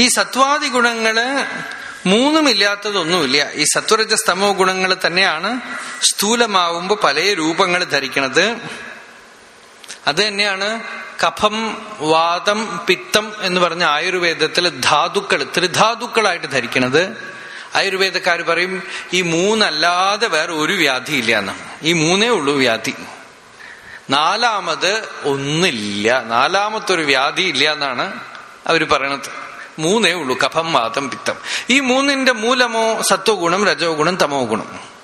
ഈ സത്വാദി ഗുണങ്ങൾ മൂന്നുമില്ലാത്തതൊന്നുമില്ല. ഈ സത്വരജസ്തമോ ഗുണങ്ങൾ തന്നെയാണ് സ്ഥൂലമാവുമ്പോ പല രൂപങ്ങൾ ധരിക്കണത്. അത് തന്നെയാണ് കഫം വാദം പിത്തം എന്ന് പറഞ്ഞ ആയുർവേദത്തിൽ ധാതുക്കൾ ത്രിധാതുക്കളായിട്ട് ധരിക്കണത്. ആയുർവേദക്കാർ പറയും ഈ മൂന്നല്ലാതെ വേറെ ഒരു വ്യാധി ഇല്ല എന്നാണ് ഈ മൂന്നേ ഉള്ളൂ വ്യാധി. നാലാമത് ഒന്നില്ല. നാലാമത്തൊരു വ്യാധി ഇല്ല എന്നാണ് അവർ പറയണത്. മൂന്നേ ഉള്ളൂ. കഫം വാതം പിത്തം. ഈ മൂന്നിന്റെ മൂലമോ സത്വഗുണം രജോ ഗുണം തമോ ഗുണം.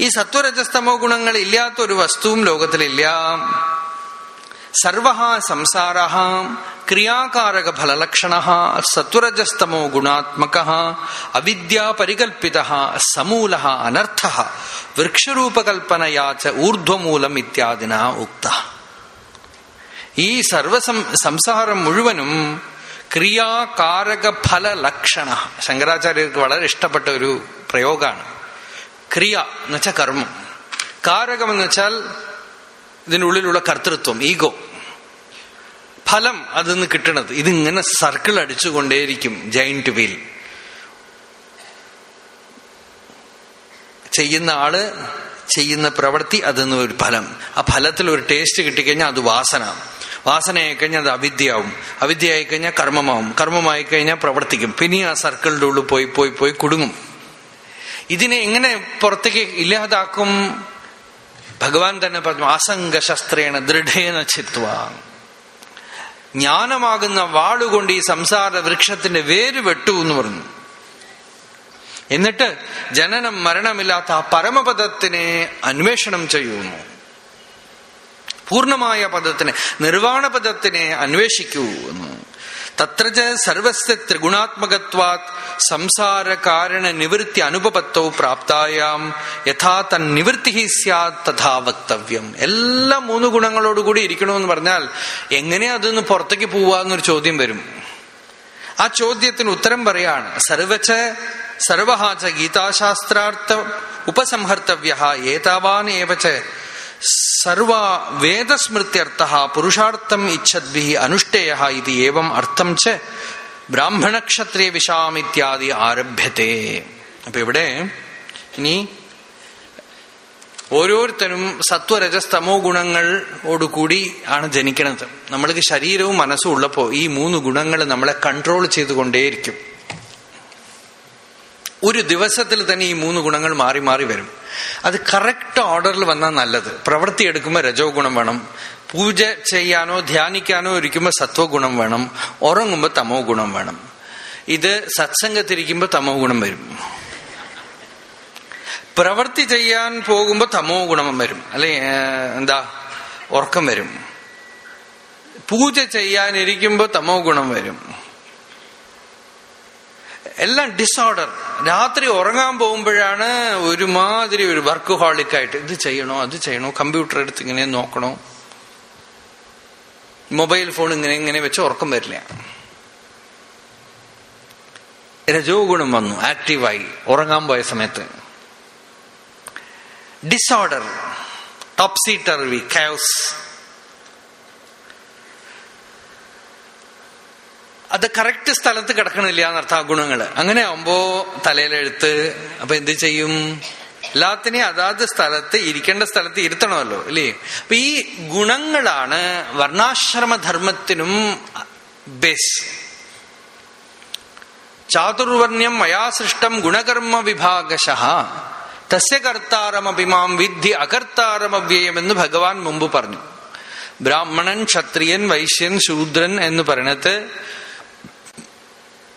ഈ സത്വരജസ്തമോ ഗുണങ്ങൾ ഇല്ലാത്ത ഒരു വസ്തുവും ലോകത്തിലില്ല. സർവ സംസാര ക്രിയാകാരക ഫലലക്ഷണ സത്വരജസ്തമോ ഗുണാത്മക അവിദ്യാപരികൽപ്പിത സമൂല അനർത്ഥ വൃക്ഷരൂപകൽപ്പനയാച്ച ഊർധ്വമൂലം ഇത്യാദിന ഉക്ത. ഈ സർവ സംസാരം മുഴുവനും ക്രിയാകാരക ഫല ലക്ഷണ ശങ്കരാചാര്യർക്ക് വളരെ ഇഷ്ടപ്പെട്ട ഒരു പ്രയോഗമാണ്. ക്രിയ എന്ന് വെച്ചാൽ കർമ്മം. കാരകം എന്ന് വെച്ചാൽ ഇതിനുള്ളിലുള്ള കർത്തൃത്വം ഈഗോ. ഫലം അതിന്ന് കിട്ടണത്. ഇതിങ്ങനെ സർക്കിൾ അടിച്ചുകൊണ്ടേയിരിക്കും ജയിന്റ് വീൽ. ചെയ്യുന്ന ആൾ ചെയ്യുന്ന പ്രവൃത്തി അതിന്ന് ഒരു ഫലം. ആ ഫലത്തിൽ ഒരു ടേസ്റ്റ് കിട്ടിക്കഴിഞ്ഞാൽ അത് വാസന. വാസനയായി കഴിഞ്ഞാൽ അത് അവിദ്യയാവും. അവിദ്യയായി കഴിഞ്ഞാൽ കർമ്മമാവും. കർമ്മമായി കഴിഞ്ഞാൽ പ്രവർത്തിക്കും. പിന്നെ ആ സർക്കിളിന്റെ ഉള്ളിൽ പോയി പോയി പോയി കുടുങ്ങും. ഇതിനെ എങ്ങനെ പുറത്തേക്ക് ഇല്ലാതാക്കും? ഭഗവാൻ തന്നെ പറഞ്ഞു ആസംഗശസ്ത്രേണ ദൃഢേന ചിത്വ. ജ്ഞാനമാകുന്ന വാളുകൊണ്ട് ഈ സംസാര വൃക്ഷത്തിന്റെ വേര് വെട്ടു എന്ന് പറഞ്ഞു. എന്നിട്ട് ജനനം മരണമില്ലാത്ത ആ പരമപദത്തിനെ അന്വേഷണം ചെയ്യുന്നു. പൂർണമായ പദത്തിനെ നിർവാണ പദത്തിനെ അന്വേഷിക്കൂ എന്ന്. തത്ര സർവസ്യ ത്രിഗുണാത്മകത്വാത് സംസാര കാരണ നിവൃത്തി അനുപപത്തോ പ്രാപ്തായാം. യഥാ തൻ നിവൃത്തി തഥാ വക്തവ്യം. എല്ലാ മൂന്ന് ഗുണങ്ങളോടുകൂടി ഇരിക്കണമെന്ന് പറഞ്ഞാൽ എങ്ങനെ അതൊന്ന് പുറത്തേക്ക് പോവാന്നൊരു ചോദ്യം വരും. ആ ചോദ്യത്തിന് ഉത്തരം പറയാണ്. സർവച്ച സർവഹാച ഗീതാശാസ്ത്രാർത്ഥ ഉപസംഹർത്തവ്യ ഏതാവാൻ സർവ വേദസ്മൃത്യർത്ഥ പുരുഷാർത്ഥം ഇച്ഛദ്ഭി അനുഷ്ഠേയ ഇത് ഏവം അർത്ഥം ച ബ്രാഹ്മണക്ഷത്രിയ വിഷാമിത്യാദി ആരഭ്യത്തെ. അപ്പൊ ഇവിടെ ഇനി ഓരോരുത്തരും സത്വരജസ്തമോ ഗുണങ്ങളോടുകൂടി ആണ് ജനിക്കുന്നത് നമ്മൾക്ക് ശരീരവും മനസ്സും ഉള്ളപ്പോൾ ഈ മൂന്ന് ഗുണങ്ങൾ നമ്മളെ കൺട്രോൾ ചെയ്തുകൊണ്ടേയിരിക്കും. ഒരു ദിവസത്തിൽ തന്നെ ഈ മൂന്ന് ഗുണങ്ങൾ മാറി മാറി വരും. അത് കറക്റ്റ് ഓർഡറിൽ വന്നാൽ നല്ലത്. പ്രവൃത്തി എടുക്കുമ്പോൾ രജോ ഗുണം വേണം. പൂജ ചെയ്യാനോ ധ്യാനിക്കാനോ ഇരിക്കുമ്പോൾ സത്വഗുണം വേണം. ഉറങ്ങുമ്പോൾ തമോ ഗുണം വേണം. ഇത് സത്സംഗത്തിരിക്കുമ്പോൾ തമോ ഗുണം വരും. പ്രവൃത്തി ചെയ്യാൻ പോകുമ്പോൾ തമോ ഗുണം വരും. അല്ലെ എന്താ ഉറക്കം വരും. പൂജ ചെയ്യാനിരിക്കുമ്പോൾ തമോ ഗുണം വരും. എല്ലാം ഡിസോർഡർ രാത്രി ഉറങ്ങാൻ പോകുമ്പോഴാണ് ഒരുമാതിരി ഒരു വർക്ക് ഹോളിക്കായിട്ട് ഇത് ചെയ്യണോ അത് ചെയ്യണോ കമ്പ്യൂട്ടർ എടുത്ത് ഇങ്ങനെ നോക്കണോ? മൊബൈൽ ഫോൺ ഇങ്ങനെ ഇങ്ങനെ വെച്ച് ഉറക്കം വരില്ല. രജോ ഗുണം വന്നു ആക്റ്റീവായി ഉറങ്ങാൻ പോയ സമയത്ത്. ഡിസോർഡർ ടോപ്സി ടർവി കയോസ് അത് കറക്റ്റ് സ്ഥലത്ത് കിടക്കണില്ല എന്നർത്ഥം ആ ഗുണങ്ങൾ. അങ്ങനെ ആവുമ്പോ തലയിലെഴുത്ത് അപ്പൊ എന്ത് ചെയ്യും? എല്ലാത്തിനെയും അതാത് സ്ഥലത്ത് ഇരിക്കേണ്ട സ്ഥലത്ത് ഇരുത്തണമല്ലോ അല്ലേ? അപ്പൊ ഈ ഗുണങ്ങളാണ് വർണാശ്രമധർമ്മത്തിനും ബേസ് ചാതുർവർണ്യം മയാ സൃഷ്ടം ഗുണകർമ്മ വിഭാഗശ. തസ്യ കർത്താരമഭിമാം വിദ്ധി അകർത്താരമവ്യയം എന്ന് ഭഗവാൻ മുമ്പ് പറഞ്ഞു. ബ്രാഹ്മണൻ ക്ഷത്രിയൻ വൈശ്യൻ ശൂദ്രൻ എന്ന് പറയണത്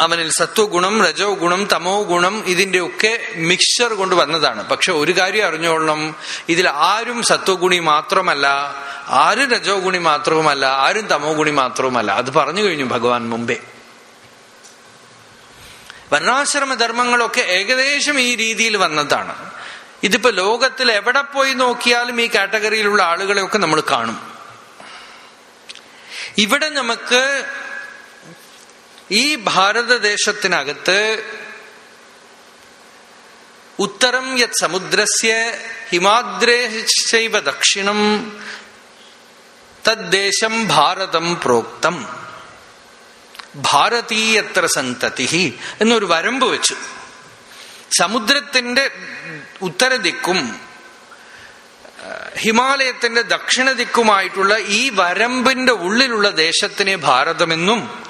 അവനിൽ സത്വഗുണം രജോ ഗുണം തമോ ഗുണം ഇതിന്റെയൊക്കെ മിക്സ്ചർ കൊണ്ട് വന്നതാണ്. പക്ഷെ ഒരു കാര്യം അറിഞ്ഞോളണം. ഇതിൽ ആരും സത്വഗുണി മാത്രമല്ല ആരും രജോ ഗുണി മാത്രവുമല്ല ആരും തമോ ഗുണി മാത്രവുമല്ല. അത് പറഞ്ഞു കഴിഞ്ഞു ഭഗവാൻ മുമ്പേ. വർണാശ്രമ ധർമ്മങ്ങളൊക്കെ ഏകദേശം ഈ രീതിയിൽ വന്നതാണ്. ഇതിപ്പോ ലോകത്തിൽ എവിടെ പോയി നോക്കിയാലും ഈ കാറ്റഗറിയിലുള്ള ആളുകളെയൊക്കെ നമ്മൾ കാണും. ഇവിടെ നമുക്ക് ഈ ഭാരതദേശത്തിനകത്ത് ഉത്തരം യത് സമുദ്രസ്യ ഹിമാദ്രേശൈവ ദക്ഷിണം തദ്ദേശം ഭാരതം പ്രോക്തം. ഭാരതീയത്ര സന്തതി എന്നൊരു വരമ്പ് വെച്ചു. സമുദ്രത്തിന്റെ ഉത്തരദിക്കും ഹിമാലയത്തിന്റെ ദക്ഷിണ ദിക്കുമായിട്ടുള്ള ഈ വരമ്പിന്റെ ഉള്ളിലുള്ള ദേശത്തിനെ ഭാരതമെന്നും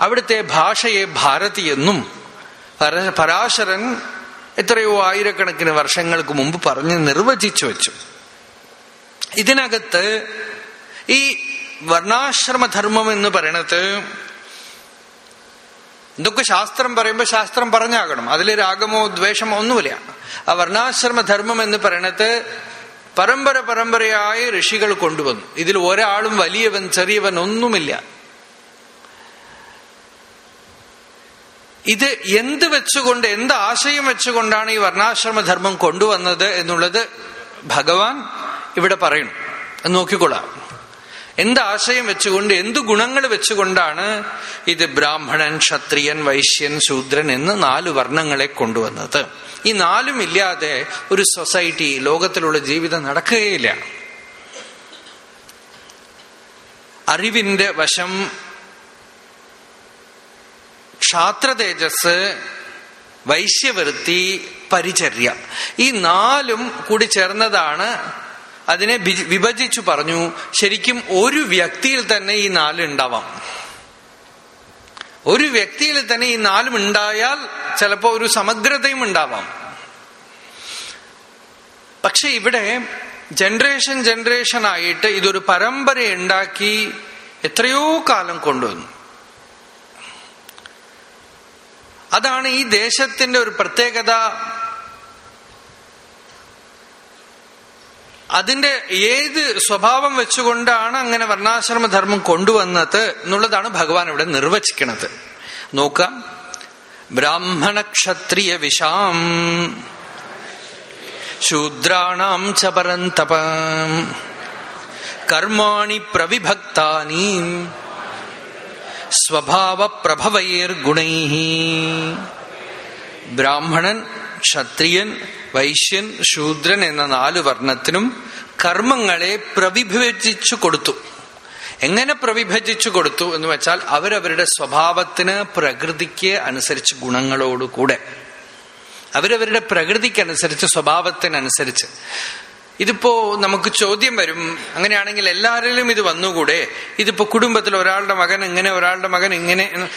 അവിടുത്തെ ഭാഷയെ ഭാരതി എന്നും പരാശരൻ എത്രയോ ആയിരക്കണക്കിന് വർഷങ്ങൾക്ക് മുമ്പ് പറഞ്ഞ് നിർവചിച്ചു വെച്ചു. ഇതിനകത്ത് ഈ വർണാശ്രമധർമ്മം എന്ന് പറയണത് ഇതൊക്കെ ശാസ്ത്രം പറയുമ്പോൾ ശാസ്ത്രം പറഞ്ഞാകണം. അതിൽ രാഗമോ ദ്വേഷമോ ഒന്നുമില്ല. ആ വർണാശ്രമധർമ്മം എന്ന് പറയണത് പരമ്പര പരമ്പരയായി ഋഷികൾ കൊണ്ടുവന്നു. ഇതിൽ ഒരാളും വലിയവൻ ചെറിയവൻ ഒന്നുമില്ല. ഇത് എന്ത് വെച്ചുകൊണ്ട് എന്ത് ആശയം വെച്ചുകൊണ്ടാണ് ഈ വർണാശ്രമധർമ്മം കൊണ്ടുവന്നത് എന്നുള്ളത് ഭഗവാൻ ഇവിടെ പറയണം. നോക്കിക്കൊള്ളാം. എന്ത് ആശയം വെച്ചുകൊണ്ട് എന്ത് ഗുണങ്ങൾ വെച്ചുകൊണ്ടാണ് ഇത് ബ്രാഹ്മണൻ ക്ഷത്രിയൻ വൈശ്യൻ ശൂദ്രൻ എന്ന് നാല് വർണങ്ങളെ കൊണ്ടുവന്നത്. ഈ നാലും ഇല്ലാതെ ഒരു സൊസൈറ്റി ലോകത്തിലുള്ള ജീവിതം നടക്കുകയില്ല. അറിവിന്റെ വശം ക്ഷാത്ര തേജസ് വൈശ്യവൃത്തി പരിചര്യ. ഈ നാലും കൂടി ചേർന്നതാണ് അതിനെ വിഭജിച്ചു പറഞ്ഞു ശരിക്കും ഒരു വ്യക്തിയിൽ തന്നെ ഈ നാല് ഉണ്ടാവാം. ഒരു വ്യക്തിയിൽ തന്നെ ഈ നാലും ഉണ്ടായാൽ ചിലപ്പോ ഒരു സമഗ്രതയും ഉണ്ടാവാം. പക്ഷെ ഇവിടെ ജനറേഷൻ ജനറേഷൻ ആയിട്ട് ഇതൊരു പരമ്പര ഉണ്ടാക്കി എത്രയോ കാലം കൊണ്ടുവന്നു. അതാണ് ഈ ദേശത്തിന്റെ ഒരു പ്രത്യേകത. അതിന്റെ ഏത് സ്വഭാവം വെച്ചുകൊണ്ടാണ് അങ്ങനെ വർണാശ്രമധർമ്മം കൊണ്ടുവന്നത് എന്നുള്ളതാണ് ഭഗവാൻ ഇവിടെ നിർവചിക്കുന്നത് നോക്കാം. ബ്രാഹ്മണ ക്ഷത്രിയ വിഷാം ശൂദ്രാണാം ച പരന്തപ. കർമാണി പ്രവിഭക്താനി. സ്വഭാവ ഗുണൈഹി ബ്രാഹ്മണൻ ക്ഷത്രിയൻ വൈശ്യൻ ശൂദ്രൻ എന്ന നാല് വർണത്തിനും കർമ്മങ്ങളെ പ്രവിഭജിച്ചു കൊടുത്തു. എങ്ങനെ പ്രവിഭജിച്ചു കൊടുത്തു എന്ന് വെച്ചാൽ അവരവരുടെ സ്വഭാവത്തിന് പ്രകൃതിക്ക് അനുസരിച്ച് ഗുണങ്ങളോടുകൂടെ. അവരവരുടെ പ്രകൃതിക്കനുസരിച്ച് സ്വഭാവത്തിനനുസരിച്ച്. ഇതിപ്പോ നമുക്ക് ചോദ്യം വരും. അങ്ങനെയാണെങ്കിൽ എല്ലാവരിലും ഇത് വന്നുകൂടെ? ഇതിപ്പോ കുടുംബത്തിൽ ഒരാളുടെ മകൻ ഇങ്ങനെ ഒരാളുടെ മകൻ ഇങ്ങനെ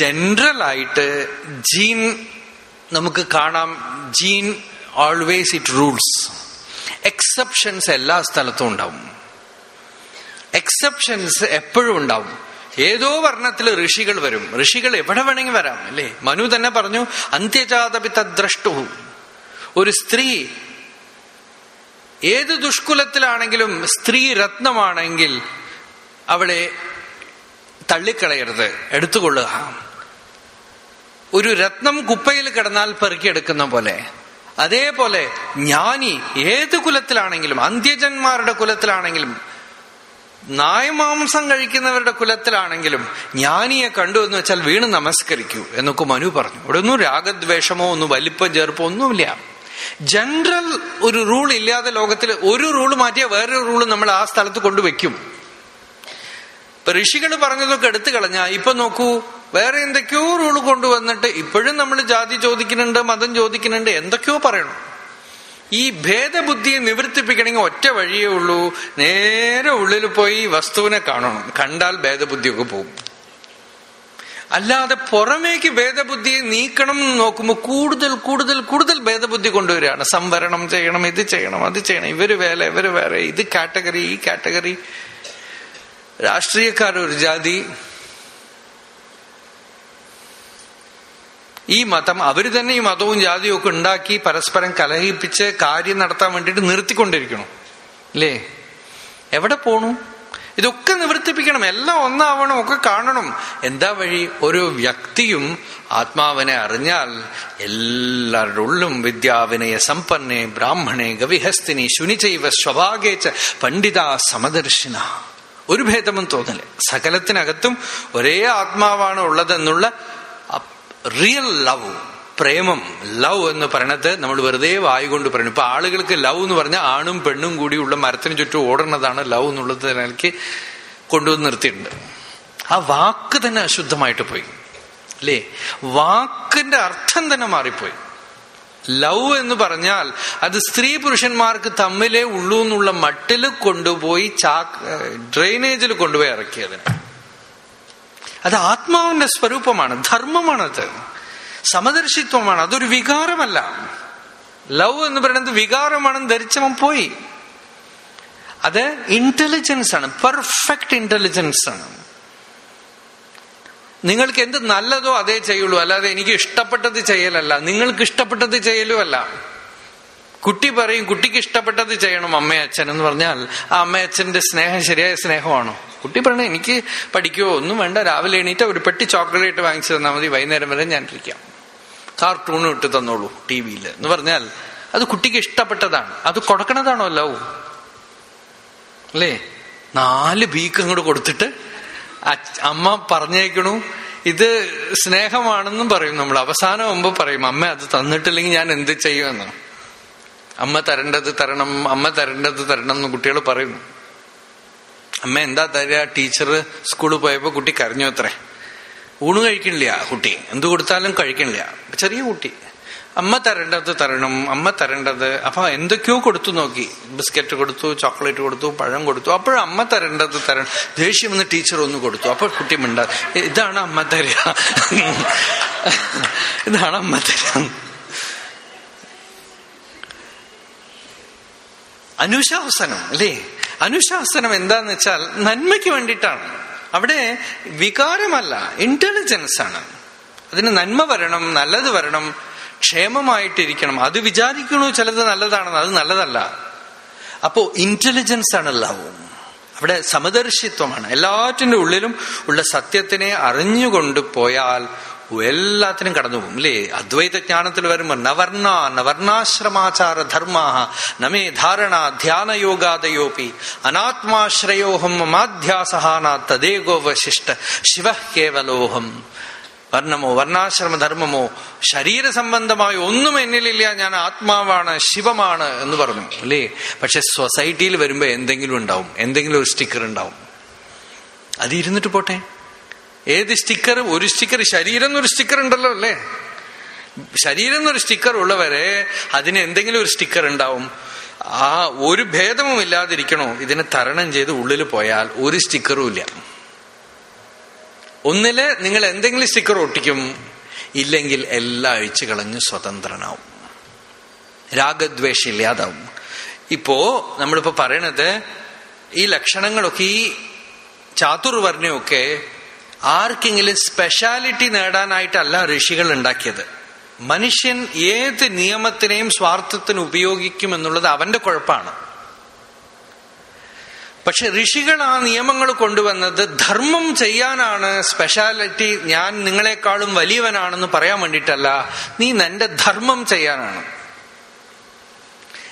ജനറൽ ആയിട്ട് ജീൻ നമുക്ക് കാണാം. Gene always it rules exceptions എല്ലാ സ്ഥലത്തും ഉണ്ടാവും. എക്സെപ്ഷൻസ് എപ്പോഴും ഉണ്ടാവും. ഏതോ വർണത്തിൽ ഋഷികൾ വരും. ഋഷികൾ എവിടെ വേണമെങ്കിൽ വരാം അല്ലേ? മനു തന്നെ പറഞ്ഞു അന്ത്യജാതപി ദ്രഷ്ടു ഒരു സ്ത്രീ ഏത് ദുഷ്കുലത്തിലാണെങ്കിലും സ്ത്രീ രത്നമാണെങ്കിൽ അവളെ തള്ളിക്കളയരുത് എടുത്തുകൊള്ളുക. ഒരു രത്നം കുപ്പയിൽ കിടന്നാൽ പെറുക്കിയെടുക്കുന്ന പോലെ. അതേപോലെ ജ്ഞാനി ഏത് കുലത്തിലാണെങ്കിലും അന്ത്യജന്മാരുടെ കുലത്തിലാണെങ്കിലും നായമാംസം കഴിക്കുന്നവരുടെ കുലത്തിലാണെങ്കിലും ജ്ഞാനിയെ കണ്ടു എന്ന് വെച്ചാൽ വീണ് നമസ്കരിക്കൂ എന്നൊക്കെ മനു പറഞ്ഞു. ഇവിടെ ഒന്നും രാഗദ്വേഷമോ ഒന്നും വലിപ്പം ചേർപ്പോ ഒന്നുമില്ല. ജനറൽ ഒരു റൂൾ ഇല്ലാതെ ലോകത്തിൽ ഒരു റൂൾ മാറ്റിയ വേറൊരു റൂൾ നമ്മൾ ആ സ്ഥലത്ത് കൊണ്ടുവെക്കും ഇപ്പൊ ഋഷികൾ പറഞ്ഞതൊക്കെ എടുത്തു കളഞ്ഞാ ഇപ്പൊ നോക്കൂ വേറെ എന്തൊക്കെയോ റൂൾ കൊണ്ടുവന്നിട്ട് ഇപ്പോഴും നമ്മൾ ജാതി ചോദിക്കുന്നുണ്ട് മതം ചോദിക്കുന്നുണ്ട് എന്തൊക്കെയോ പറയണം. ഈ ഭേദബുദ്ധിയെ നിവർത്തിപ്പിക്കണമെങ്കിൽ ഒറ്റ വഴിയേ ഉള്ളൂ. നേരെ ഉള്ളിൽ പോയി വസ്തുവിനെ കാണണം. കണ്ടാൽ ഭേദബുദ്ധിയൊക്കെ പോകും. അല്ലാതെ പുറമേക്ക് ഭേദബുദ്ധിയെ നീക്കണം എന്ന് നോക്കുമ്പോൾ കൂടുതൽ കൂടുതൽ കൂടുതൽ ഭേദബുദ്ധി കൊണ്ടുവരികയാണ്. സംവരണം ചെയ്യണം ഇത് ചെയ്യണം അത് ചെയ്യണം. ഇവർ വേല ഇവർ വേറെ. ഇത് കാറ്റഗറി ഈ കാറ്റഗറി. രാഷ്ട്രീയക്കാർ ഒരു ജാതി. ഈ മതം അവർ തന്നെ ഈ മതവും ജാതിയും ഒക്കെ ഉണ്ടാക്കി പരസ്പരം കലഹിപ്പിച്ച് കാര്യം നടത്താൻ വേണ്ടിയിട്ട് നിർത്തിക്കൊണ്ടിരിക്കണം. അല്ലേ എവിടെ പോണു? ഇതൊക്കെ നിവർത്തിപ്പിക്കണം. എല്ലാം ഒന്നാവണം ഒക്കെ കാണണം. എന്താ വഴി? ഓരോ വ്യക്തിയും ആത്മാവിനെ അറിഞ്ഞാൽ എല്ലാവരുടെ ഉള്ളും വിദ്യാവിനയ സമ്പന്നെ ബ്രാഹ്മണെ ഗവിഹസ്തിനി ശുനിചൈവ സ്വഭാഗേച്ച പണ്ഡിത സമദർശിന. ഒരു ഭേദമും തോന്നില്ല സകലത്തിനകത്തും ഒരേ ആത്മാവാണ് ഉള്ളതെന്നുള്ള റിയൽ ലവ് പ്രേമം ലവ് എന്ന് പറയണത് നമ്മൾ വെറുതെ വായുകൊണ്ട് പറയണം. ഇപ്പൊ ആളുകൾക്ക് ലവ് എന്ന് പറഞ്ഞാൽ ആണും പെണ്ണും കൂടിയുള്ള മരത്തിന് ചുറ്റും ഓടുന്നതാണ് ലവ് എന്നുള്ളത് നിലയ്ക്ക് കൊണ്ടുവന്ന് നിർത്തിയിട്ടുണ്ട്. ആ വാക്ക് തന്നെ അശുദ്ധമായിട്ട് പോയി. അല്ലേ? വാക്കിന്റെ അർത്ഥം തന്നെ മാറിപ്പോയി. ലവ് എന്ന് പറഞ്ഞാൽ അത് സ്ത്രീ പുരുഷന്മാർക്ക് തമ്മിലേ ഉള്ളൂ എന്നുള്ള മട്ടിൽ കൊണ്ടുപോയി ചാക്ക് ഡ്രെയിനേജിൽ കൊണ്ടുപോയി ഇറക്കിയതിന്. അത് ആത്മാവിന്റെ സ്വരൂപമാണ് ധർമ്മമാണത്. സമദർശിത്വമാണ് അതൊരു വികാരമല്ല. ലവ് എന്ന് പറയുന്നത് വികാരമാണെന്ന് ധരിച്ചവൻ പോയി. അത് ഇന്റലിജൻസ് ആണ് പെർഫെക്റ്റ് ഇന്റലിജൻസ് ആണ്. നിങ്ങൾക്ക് എന്ത് നല്ലതോ അതേ ചെയ്യുള്ളൂ അല്ലാതെ എനിക്ക് ഇഷ്ടപ്പെട്ടത് ചെയ്യലല്ല നിങ്ങൾക്ക് ഇഷ്ടപ്പെട്ടത് ചെയ്യലുമല്ല. കുട്ടി പറയും കുട്ടിക്ക് ഇഷ്ടപ്പെട്ടത് ചെയ്യണം അമ്മയച്ഛൻ എന്ന് പറഞ്ഞാൽ ആ അമ്മയച്ഛന്റെ സ്നേഹം ശരിയായ സ്നേഹമാണോ? കുട്ടി പറഞ്ഞ എനിക്ക് പഠിക്കുവോ? ഒന്നും വേണ്ട രാവിലെ എണീറ്റ് ഒരു പെട്ടി ചോക്ലേറ്റ് വാങ്ങിച്ചു തന്നാൽ മതി വൈകുന്നേരം വരെ ഞാൻ ഇരിക്കാം. കാർട്ടൂൺ ഇട്ട് തന്നോളൂ ടി വിയിൽ എന്ന് പറഞ്ഞാൽ അത് കുട്ടിക്ക് ഇഷ്ടപ്പെട്ടതാണ്. അത് കൊടുക്കണതാണോ ലവ്? അല്ലേ? നാല് ബീക്ക് അങ്ങോട്ട് കൊടുത്തിട്ട് അമ്മ പറഞ്ഞേക്കണു ഇത് സ്നേഹമാണെന്നും പറയും നമ്മൾ. അവസാനം മുമ്പ് പറയും അമ്മ അത് തന്നിട്ടില്ലെങ്കിൽ ഞാൻ എന്ത് ചെയ്യുമെന്ന്? അമ്മ തരേണ്ടത് തരണം അമ്മ തരേണ്ടത് തരണം എന്ന് കുട്ടികൾ പറയുന്നു. അമ്മ എന്താ തരിക ടീച്ചർ സ്കൂളിൽ പോയപ്പോ കുട്ടി കരഞ്ഞു അത്രേ. ഊണ് കഴിക്കണില്ല കുട്ടി. എന്തു കൊടുത്താലും കഴിക്കണില്ല. ചെറിയ കുട്ടി. അമ്മ തരേണ്ടത് തരണം അമ്മ തരേണ്ടത്. അപ്പൊ എന്തൊക്കെയോ കൊടുത്തു നോക്കി. ബിസ്ക്കറ്റ് കൊടുത്തു ചോക്ലേറ്റ് കൊടുത്തു പഴം കൊടുത്തു. അപ്പോഴും അമ്മ തരേണ്ടത് തരണം. ദേഷ്യം വന്ന് ടീച്ചർ ഒന്ന് കൊടുത്തു. അപ്പൊ കുട്ടി മിണ്ട ഇതാണ് അമ്മ തരിക ഇതാണ് അമ്മ തര. അനുശാസനം അല്ലേ? അനുശാസനം എന്താന്ന് വെച്ചാൽ നന്മയ്ക്ക് വേണ്ടിയിട്ടാണ്. അവിടെ വികാരമല്ല ഇന്റലിജൻസ് ആണ്. അതിന് നന്മ വരണം നല്ലത് വരണം ക്ഷേമമായിട്ടിരിക്കണം. അത് വിചാരിക്കണു ചിലത് നല്ലതാണെന്ന്. അത് നല്ലതല്ല. അപ്പോ ഇന്റലിജൻസ് ആണ് ലവ് അവിടെ സമദർശിത്വമാണ്. എല്ലാറ്റിന്റെ ഉള്ളിലും ഉള്ള സത്യത്തിനെ അറിഞ്ഞുകൊണ്ട് പോയാൽ എല്ലാത്തിനും കടന്നുപോകും അല്ലേ അദ്വൈത ജ്ഞാനത്തിൽ വരുമ്പോൾ നവർണ നവർണാശ്രമാചാര ധർമ്മ നമേ ധാരണ ധ്യാനയോഗാദയോപി അനാത്മാശ്രയോഹം മമാധ്യാസഹാന തദേഗോവശിഷ്ട ശിവ കേവലോഹം. വർണമോ വർണാശ്രമ ധർമ്മമോ ശരീര സംബന്ധമായ ഒന്നും എന്നിലില്ല ഞാൻ ആത്മാവാണ് ശിവമാണ് എന്ന് പറഞ്ഞു അല്ലേ പക്ഷെ സൊസൈറ്റിയിൽ വരുമ്പോ എന്തെങ്കിലും ഉണ്ടാവും എന്തെങ്കിലും ഒരു സ്റ്റിക്കർ ഉണ്ടാവും. അത് ഇരുന്നിട്ട് പോട്ടെ. ഏത് സ്റ്റിക്കർ? ഒരു സ്റ്റിക്കർ. ശരീരം എന്നൊരു സ്റ്റിക്കർ ഉണ്ടല്ലോ അല്ലേ? ശരീരം എന്നൊരു സ്റ്റിക്കർ ഉള്ളവരെ അതിന് എന്തെങ്കിലും ഒരു സ്റ്റിക്കർ ഉണ്ടാവും. ആ ഒരു ഭേദവും ഇല്ലാതിരിക്കണോ? ഇതിനെ തരണം ചെയ്ത് ഉള്ളിൽ പോയാൽ ഒരു സ്റ്റിക്കറും ഇല്ല. ഒന്നിൽ നിങ്ങൾ എന്തെങ്കിലും സ്റ്റിക്കർ ഒട്ടിക്കും. ഇല്ലെങ്കിൽ എല്ലാം അഴിച്ചു കളഞ്ഞ് സ്വതന്ത്രനാവും. രാഗദ്വേഷം ഇല്ലാതാവും. ഇപ്പോ നമ്മളിപ്പോ പറയണത് ഈ ലക്ഷണങ്ങളൊക്കെ ഈ ചാതുർവർണയൊക്കെ ആർക്കെങ്കിലും സ്പെഷ്യാലിറ്റി നേടാനായിട്ടല്ല ഋഷികൾ ഉണ്ടാക്കിയത്. മനുഷ്യൻ ഏത് നിയമത്തിനെയും സ്വാർത്ഥത്തിന് ഉപയോഗിക്കും എന്നുള്ളത് അവന്റെ കുഴപ്പമാണ് പക്ഷെ ഋഷികൾ ആ നിയമങ്ങൾ കൊണ്ടുവന്നത് ധർമ്മം ചെയ്യാനാണ് സ്പെഷ്യാലിറ്റി ഞാൻ നിങ്ങളെക്കാളും വലിയവനാണെന്ന് പറയാൻ വേണ്ടിയിട്ടല്ല നീ നിന്റെ ധർമ്മം ചെയ്യാനാണ്.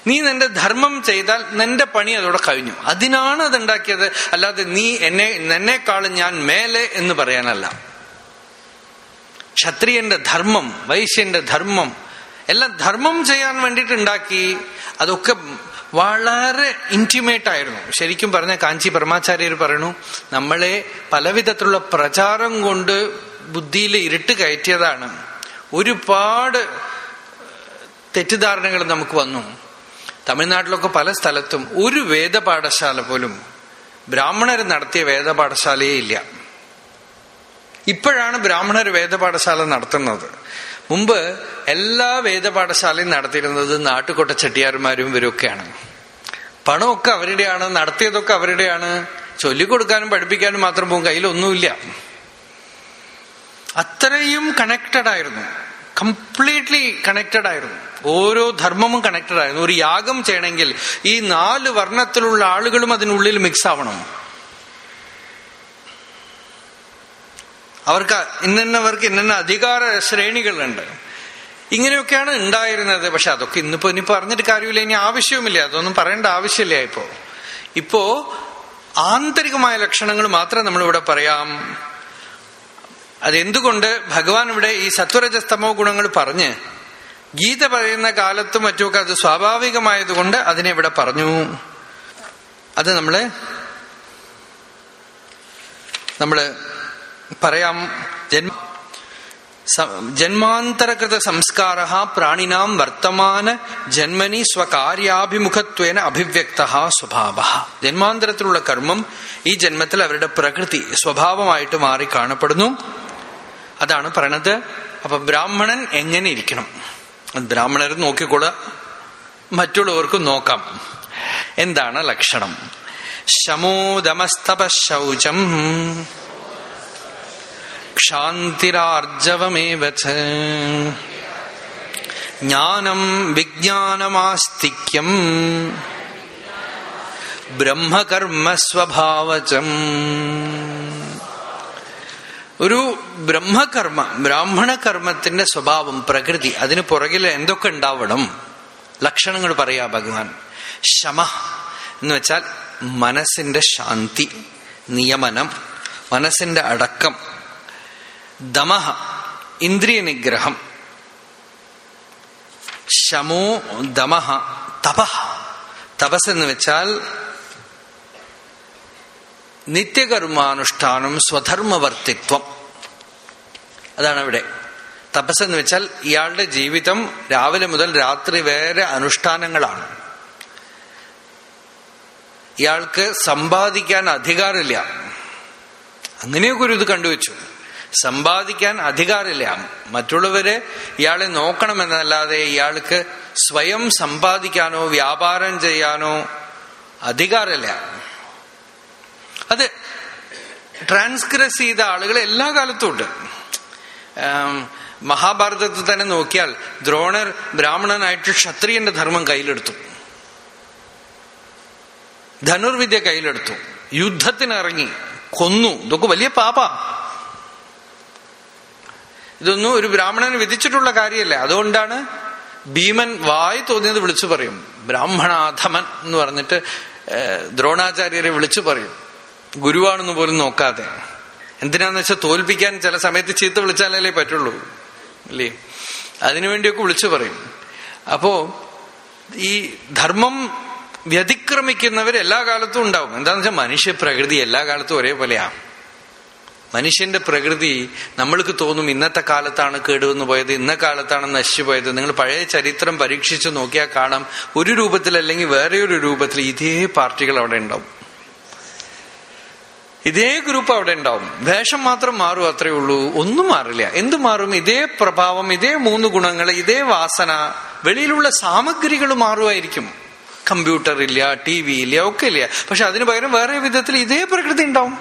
നീ നിന്റെ ധർമ്മം ചെയ്താൽ നിന്റെ പണി അതോടെ കഴിഞ്ഞു. അതിനാണ് അത് ഉണ്ടാക്കിയത് അല്ലാതെ നീ എന്നെ എന്നെക്കാളും ഞാൻ മേലെ എന്ന് പറയാനല്ല. ക്ഷത്രിയന്റെ ധർമ്മം വൈശ്യന്റെ ധർമ്മം എല്ലാം ധർമ്മം ചെയ്യാൻ വേണ്ടിയിട്ട് ഉണ്ടാക്കി അതൊക്കെ വളരെ ഇന്റിമേറ്റ് ആയിരുന്നു. ശരിക്കും പറഞ്ഞ കാഞ്ചി പരമാചാര്യർ പറയണു നമ്മളെ പലവിധത്തിലുള്ള പ്രചാരം കൊണ്ട് ബുദ്ധിയിൽ ഇരുട്ട് കയറ്റിയതാണ്. ഒരുപാട് തെറ്റിദ്ധാരണകൾ നമുക്ക് വന്നു. തമിഴ്നാട്ടിലൊക്കെ പല സ്ഥലത്തും ഒരു വേദപാഠശാല പോലും ബ്രാഹ്മണർ നടത്തിയ വേദപാഠശാലയേ ഇല്ല. ഇപ്പോഴാണ് ബ്രാഹ്മണർ വേദപാഠശാല നടത്തുന്നത്. മുമ്പ് എല്ലാ വേദപാഠശാലയും നടത്തിയിരുന്നത് നാട്ടുകൊട്ട ചെട്ടിയാർമാരും ഇവരൊക്കെയാണ്. പണമൊക്കെ അവരുടെയാണ് നടത്തിയതൊക്കെ അവരുടെയാണ്. ചൊല്ലിക്കൊടുക്കാനും പഠിപ്പിക്കാനും മാത്രം പോകും കയ്യിലൊന്നുമില്ല. അത്രയും കണക്റ്റഡ് ആയിരുന്നു. കംപ്ലീറ്റ്ലി കണക്റ്റഡ് ആയിരുന്നു. ഓരോ ധർമ്മവും കണക്റ്റഡ് ആയിരുന്നു. ഒരു യാഗം ചെയ്യണമെങ്കിൽ ഈ നാല് വർണത്തിലുള്ള ആളുകളും അതിനുള്ളിൽ മിക്സ് ആവണം. അവർക്ക് ഇന്നവർക്ക് ഇന്ന അധികാര ശ്രേണികളുണ്ട്. ഇങ്ങനെയൊക്കെയാണ് ഉണ്ടായിരുന്നത്. പക്ഷെ അതൊക്കെ ഇന്നിപ്പോ ഇനി പറഞ്ഞിട്ട് കാര്യമില്ല. ഇനി ആവശ്യവുമില്ല. അതൊന്നും പറയേണ്ട ആവശ്യമില്ല ഇപ്പോ. ഇപ്പോ ആന്തരികമായ ലക്ഷണങ്ങൾ മാത്രം നമ്മളിവിടെ പറയാം. അതെന്തുകൊണ്ട് ഭഗവാൻ ഇവിടെ ഈ സത്വരജസ്തമോ ഗുണങ്ങൾ പറഞ്ഞ് ഗീത പറയുന്ന കാലത്തും മറ്റുമൊക്കെ അത് സ്വാഭാവികമായതുകൊണ്ട് അതിനെ ഇവിടെ പറഞ്ഞു. അത് നമ്മൾ നമ്മൾ പറയാം. ജന്മ ജന്മാന്തരകൃത സംസ്കാര പ്രാണിനാം വർത്തമാന ജന്മനി സ്വകാര്യാഭിമുഖത്വേന അഭിവ്യക്ത സ്വഭാവ ജന്മാന്തരത്തിലുള്ള കർമ്മം ഈ ജന്മത്തിൽ അവരുടെ പ്രകൃതി സ്വഭാവമായിട്ട് മാറി കാണപ്പെടുന്നു. അതാണ് പറയണത്. അപ്പൊ ബ്രാഹ്മണൻ എങ്ങനെ ഇരിക്കണം? ബ്രാഹ്മണർ നോക്കിക്കൊള്ളുക മറ്റുള്ളവർക്കും നോക്കാം. എന്താണ് ലക്ഷണം? ശമോദമസ്തപശൗചം ക്ഷാന്തിരാർജവമേവത്. ക്ഷാന്തിരാർജവമേവ ജ്ഞാനം വിജ്ഞാനമാസ്തിക്യം. ബ്രഹ്മകർമ്മസ്വഭാവചം ഒരു ബ്രഹ്മകർമ്മ ബ്രാഹ്മണ കർമ്മത്തിന്റെ സ്വഭാവം പ്രകൃതി അതിന് പുറകിൽ എന്തൊക്കെ ഉണ്ടാവണം? ലക്ഷണങ്ങൾ പറയാ ഭഗവാൻ. ശമ എന്ന് വെച്ചാൽ മനസ്സിന്റെ ശാന്തി നിയമനം മനസ്സിന്റെ അടക്കം. ദമഹ ഇന്ദ്രിയ നിഗ്രഹം ശമോ ദമഹ തപ. തപസ് എന്ന് വെച്ചാൽ നിത്യകർമാനുഷ്ഠാനം സ്വധർമ്മവർത്തിത്വം. അതാണ് ഇവിടെ തപസ് എന്ന് വെച്ചാൽ ഇയാളുടെ ജീവിതം രാവിലെ മുതൽ രാത്രി വരെ അനുഷ്ഠാനങ്ങളാണ്. ഇയാൾക്ക് സമ്പാദിക്കാൻ അധികാരമില്ല. അങ്ങനെയൊക്കെ ഒരു ഇത് കണ്ടുവച്ചു. സമ്പാദിക്കാൻ അധികാരമില്ല. മറ്റുള്ളവരെ ഇയാളെ നോക്കണമെന്നല്ലാതെ ഇയാൾക്ക് സ്വയം സമ്പാദിക്കാനോ വ്യാപാരം ചെയ്യാനോ അധികാരമില്ല. അത് ട്രാൻസ്ഗ്രസ് ചെയ്ത ആളുകൾ എല്ലാ കാലത്തും ഉണ്ട്. മഹാഭാരതത്തിൽ തന്നെ നോക്കിയാൽ ദ്രോണർ ബ്രാഹ്മണനായിട്ട് ക്ഷത്രിയന്റെ ധർമ്മം കയ്യിലെടുത്തു. ധനുർവിദ്യ കയ്യിലെടുത്തു. യുദ്ധത്തിനിറങ്ങി കൊന്നു. ഇതൊക്കെ വലിയ പാപ. ഇതൊന്നും ഒരു ബ്രാഹ്മണന് വിധിച്ചിട്ടുള്ള കാര്യമല്ല. അതുകൊണ്ടാണ് ഭീമൻ വായി തോന്നിയത് വിളിച്ചു പറയും. ബ്രാഹ്മണാധമൻ എന്ന് പറഞ്ഞിട്ട് ദ്രോണാചാര്യരെ വിളിച്ചു പറയും. ഗുരുവാണെന്ന് പോലും നോക്കാതെ. എന്തിനാന്ന് വെച്ചാൽ തോൽപ്പിക്കാൻ ചില സമയത്ത് ചീത്ത വിളിച്ചാലേ പറ്റുള്ളൂ. അല്ലേ? അതിനുവേണ്ടിയൊക്കെ വിളിച്ചു പറയും. അപ്പോ ഈ ധർമ്മം വ്യതിക്രമിക്കുന്നവർ എല്ലാ കാലത്തും ഉണ്ടാവും. എന്താന്ന് വെച്ചാൽ മനുഷ്യ പ്രകൃതി എല്ലാ കാലത്തും ഒരേപോലെയാ. മനുഷ്യന്റെ പ്രകൃതി നമ്മൾക്ക് തോന്നും ഇന്നത്തെ കാലത്താണ് കേടുവന്നു പോയത് ഇന്ന കാലത്താണ് നശിച്ചു പോയത്. നിങ്ങൾ പഴയ ചരിത്രം പരീക്ഷിച്ച് നോക്കിയാൽ കാണാം. ഒരു രൂപത്തിൽ അല്ലെങ്കിൽ വേറെ ഒരു രൂപത്തിൽ ഇതേ പാർട്ടികൾ അവിടെ ഉണ്ടാവും. ഇതേ ഗ്രൂപ്പ് അവിടെ ഉണ്ടാവും. വേഷം മാത്രം മാറും അത്രേ ഉള്ളൂ. ഒന്നും മാറില്ല. എന്ത് മാറും? ഇതേ പ്രഭാവം ഇതേ മൂന്ന് ഗുണങ്ങൾ ഇതേ വാസന. വെളിയിലുള്ള സാമഗ്രികൾ മാറുമായിരിക്കും. കമ്പ്യൂട്ടർ ഇല്ല ടി വി ഇല്ല ഒക്കെ ഇല്ല. പക്ഷെ അതിന് പകരം വേറെ വിധത്തിൽ ഇതേ പ്രകൃതി ഉണ്ടാവും.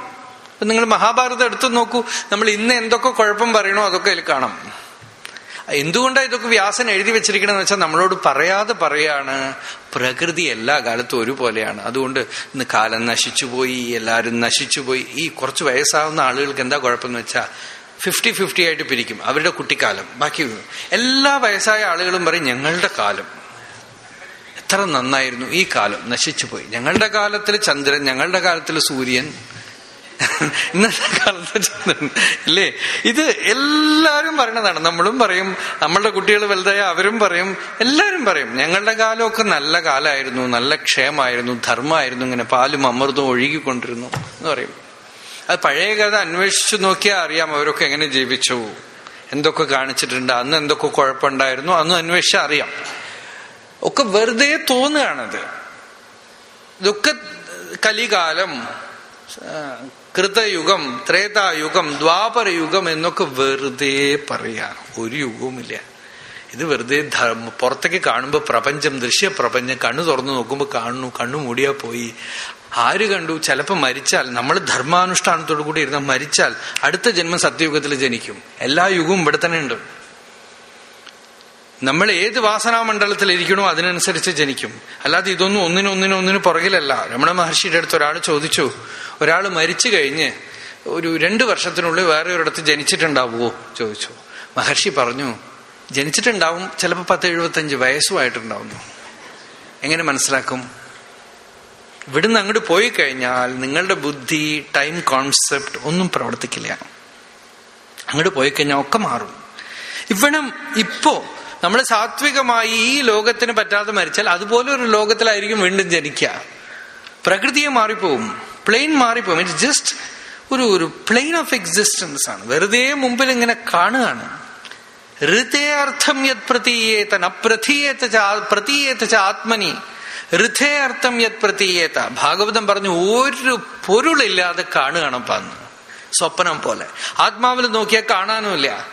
നിങ്ങൾ മഹാഭാരതം എടുത്തു നോക്കൂ. നമ്മൾ ഇന്ന് എന്തൊക്കെ കുഴപ്പം പറയണോ അതൊക്കെ അതിൽ കാണാം. എന്തുകൊണ്ടാണ് ഇതൊക്കെ വ്യാസൻ എഴുതി വെച്ചിരിക്കണമെന്ന് വെച്ചാൽ നമ്മളോട് പറയാതെ പറയാണ്. പ്രകൃതി എല്ലാ കാലത്തും ഒരുപോലെയാണ്. അതുകൊണ്ട് ഇന്ന് കാലം നശിച്ചുപോയി എല്ലാവരും നശിച്ചുപോയി. ഈ കുറച്ച് വയസ്സാവുന്ന ആളുകൾക്ക് എന്താ കുഴപ്പമെന്ന് വെച്ചാൽ ഫിഫ്റ്റി ഫിഫ്റ്റി ആയിട്ട് പിരിക്കും. അവരുടെ കുട്ടിക്കാലം. ബാക്കി എല്ലാ വയസ്സായ ആളുകളും പറയും ഞങ്ങളുടെ കാലം. എത്ര നന്നായിരുന്നു ഈ കാലം. നശിച്ചുപോയി. ഞങ്ങളുടെ കാലത്തിൽ ചന്ദ്രൻ ഞങ്ങളുടെ കാലത്തിൽ സൂര്യൻ ഇന്നത്തെ കാലത്ത് അല്ലേ ഇത് എല്ലാവരും പറയണതാണ്. നമ്മളും പറയും നമ്മളുടെ കുട്ടികൾ വലുതായ അവരും പറയും എല്ലാവരും പറയും. ഞങ്ങളുടെ കാലമൊക്കെ നല്ല കാലമായിരുന്നു നല്ല ക്ഷേമമായിരുന്നു ധർമ്മമായിരുന്നു. ഇങ്ങനെ പാലും അമൃതവും ഒഴുകിക്കൊണ്ടിരുന്നു എന്ന് പറയും. അത് പഴയ കഥ അന്വേഷിച്ചു നോക്കിയാൽ അറിയാം അവരൊക്കെ എങ്ങനെ ജീവിച്ചു. എന്തൊക്കെ കാണിച്ചിട്ടുണ്ട് അന്ന് എന്തൊക്കെ കുഴപ്പമുണ്ടായിരുന്നു അന്ന് അന്വേഷിച്ചാൽ അറിയാം. ഒക്കെ വെറുതെ തോന്നുകയാണത്. ഇതൊക്കെ കലികാലം കൃതയുഗം ത്രേതായുഗം ദ്വാപരയുഗം എന്നൊക്കെ വെറുതെ പറയാ. ഒരു യുഗവുമില്ല. ഇത് വെറുതെ പുറത്തേക്ക് കാണുമ്പോൾ പ്രപഞ്ചം ദൃശ്യ ദൃശ്യപ്രപഞ്ചം കണ്ണു തുറന്നു നോക്കുമ്പോൾ കാണുന്നു കണ്ണു മൂടിയാ പോയി. ആര് കണ്ടു? ചിലപ്പോ മരിച്ചാൽ നമ്മൾ ധർമാനുഷ്ഠാനത്തോടു കൂടി ഇരുന്ന മരിച്ചാൽ അടുത്ത ജന്മം സത്യയുഗത്തിൽ ജനിക്കും. എല്ലാ യുഗവും ഇവിടെ തന്നെ ഉണ്ട്. നമ്മൾ ഏത് വാസനാമണ്ഡലത്തിൽ ഇരിക്കണോ അതിനനുസരിച്ച് ജനിക്കും. അല്ലാതെ ഇതൊന്നും ഒന്നിനൊന്നിനൊന്നിനു ഒന്നിനും ഒന്നിനും പുറകിലല്ല. രമണ മഹർഷിയുടെ അടുത്ത് ഒരാൾ ചോദിച്ചു ഒരാൾ മരിച്ചു കഴിഞ്ഞ് ഒരു രണ്ടു വർഷത്തിനുള്ളിൽ വേറെ ഒരിടത്ത് ജനിച്ചിട്ടുണ്ടാവുമോ ചോദിച്ചു. മഹർഷി പറഞ്ഞു ജനിച്ചിട്ടുണ്ടാവും ചിലപ്പോൾ പത്ത് എഴുപത്തഞ്ച് വയസ്സുമായിട്ടുണ്ടാവുന്നു. എങ്ങനെ മനസ്സിലാക്കും? ഇവിടുന്ന് അങ്ങോട്ട് പോയി കഴിഞ്ഞാൽ നിങ്ങളുടെ ബുദ്ധി ടൈം കോൺസെപ്റ്റ് ഒന്നും പ്രവർത്തിക്കില്ല. അങ്ങോട്ട് പോയി കഴിഞ്ഞാൽ ഒക്കെ മാറും. ഇവിടെ ഇപ്പോ നമ്മൾ സാത്വികമായി ഈ ലോകത്തിന് പറ്റാതെ മരിച്ചാൽ അതുപോലെ ഒരു ലോകത്തിലായിരിക്കും വീണ്ടും ജനിക്കുക. പ്രകൃതിയെ മാറിപ്പോവും. പ്ലെയിൻ മാറിപ്പോകും ഇറ്റ്സ് ജസ്റ്റ് ഒരു ഒരു പ്ലെയിൻ ഓഫ് എക്സിസ്റ്റൻസ് ആണ്. വെറുതെ മുമ്പിൽ ഇങ്ങനെ കാണുകയാണ്. ഋതേർത്ഥം യത് പ്രതീയേത നപ്രതീയേത പ്രതീയേത ച ആത്മനി. ഋഥേർത്ഥം യത് പ്രതീയേത. ഭാഗവതം പറഞ്ഞു ഒരു പൊരുളില്ലാതെ കാണുകയാണ് പറഞ്ഞു സ്വപ്നം പോലെ. ആത്മാവിൽ നോക്കിയാൽ കാണാനുമില്ല.